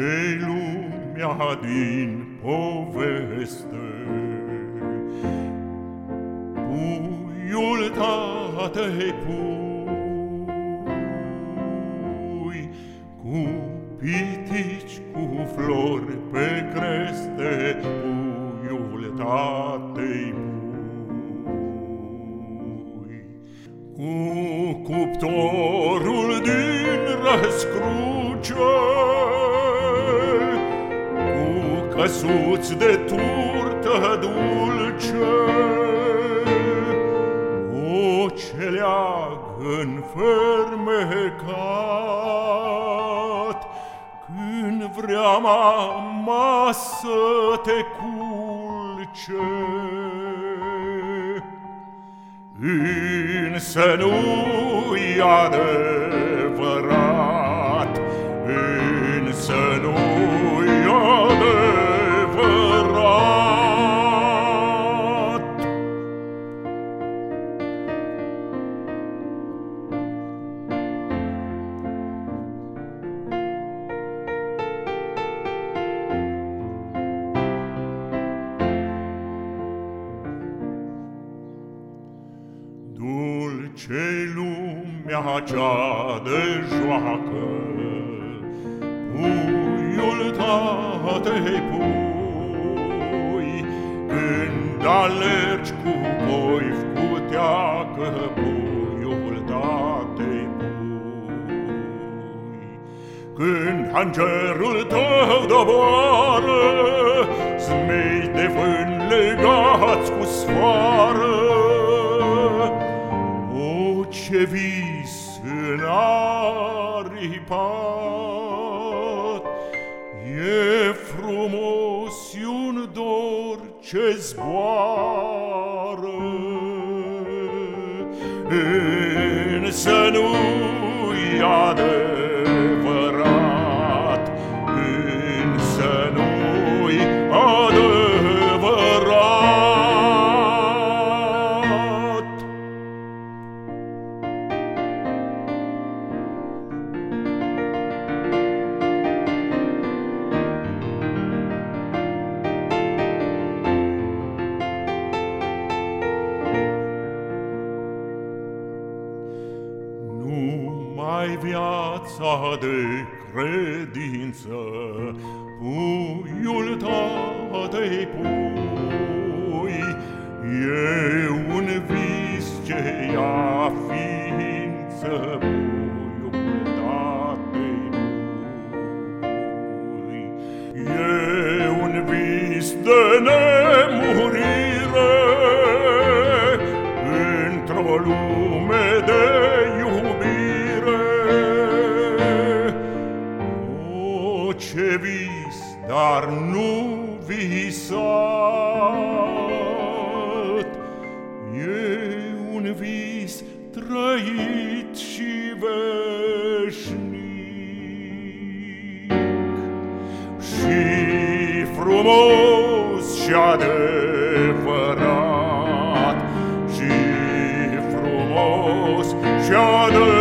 Dulce lumea din poveste. Puiul tatei pui Cu pitici, cu flori pe creste Puiul tatei pui. Cu cuptorul din răscruce Căsuți de turtă dulce O celeagă fermecat. Când vrea mama să te culce Însă nu-i adevărat Însă nu-i ce lumea cea de joacă, Puiul tatei pui, Când alergi cu poif cu teacă, Puiul tatei pui. Când hangerul tău doboară, Zmei de vânt legați cu sfoară, vis înaripat E frumos un dor ce zboară. Însă nu-i adevărat ai viața de credință, puiul tatei pui. E un vis ce ia ființă, puiul tatei pui. E un vis de nemurire într-o lume dar nu visat. E un vis trăit și veșnic și frumos și adevărat și frumos și adevărat.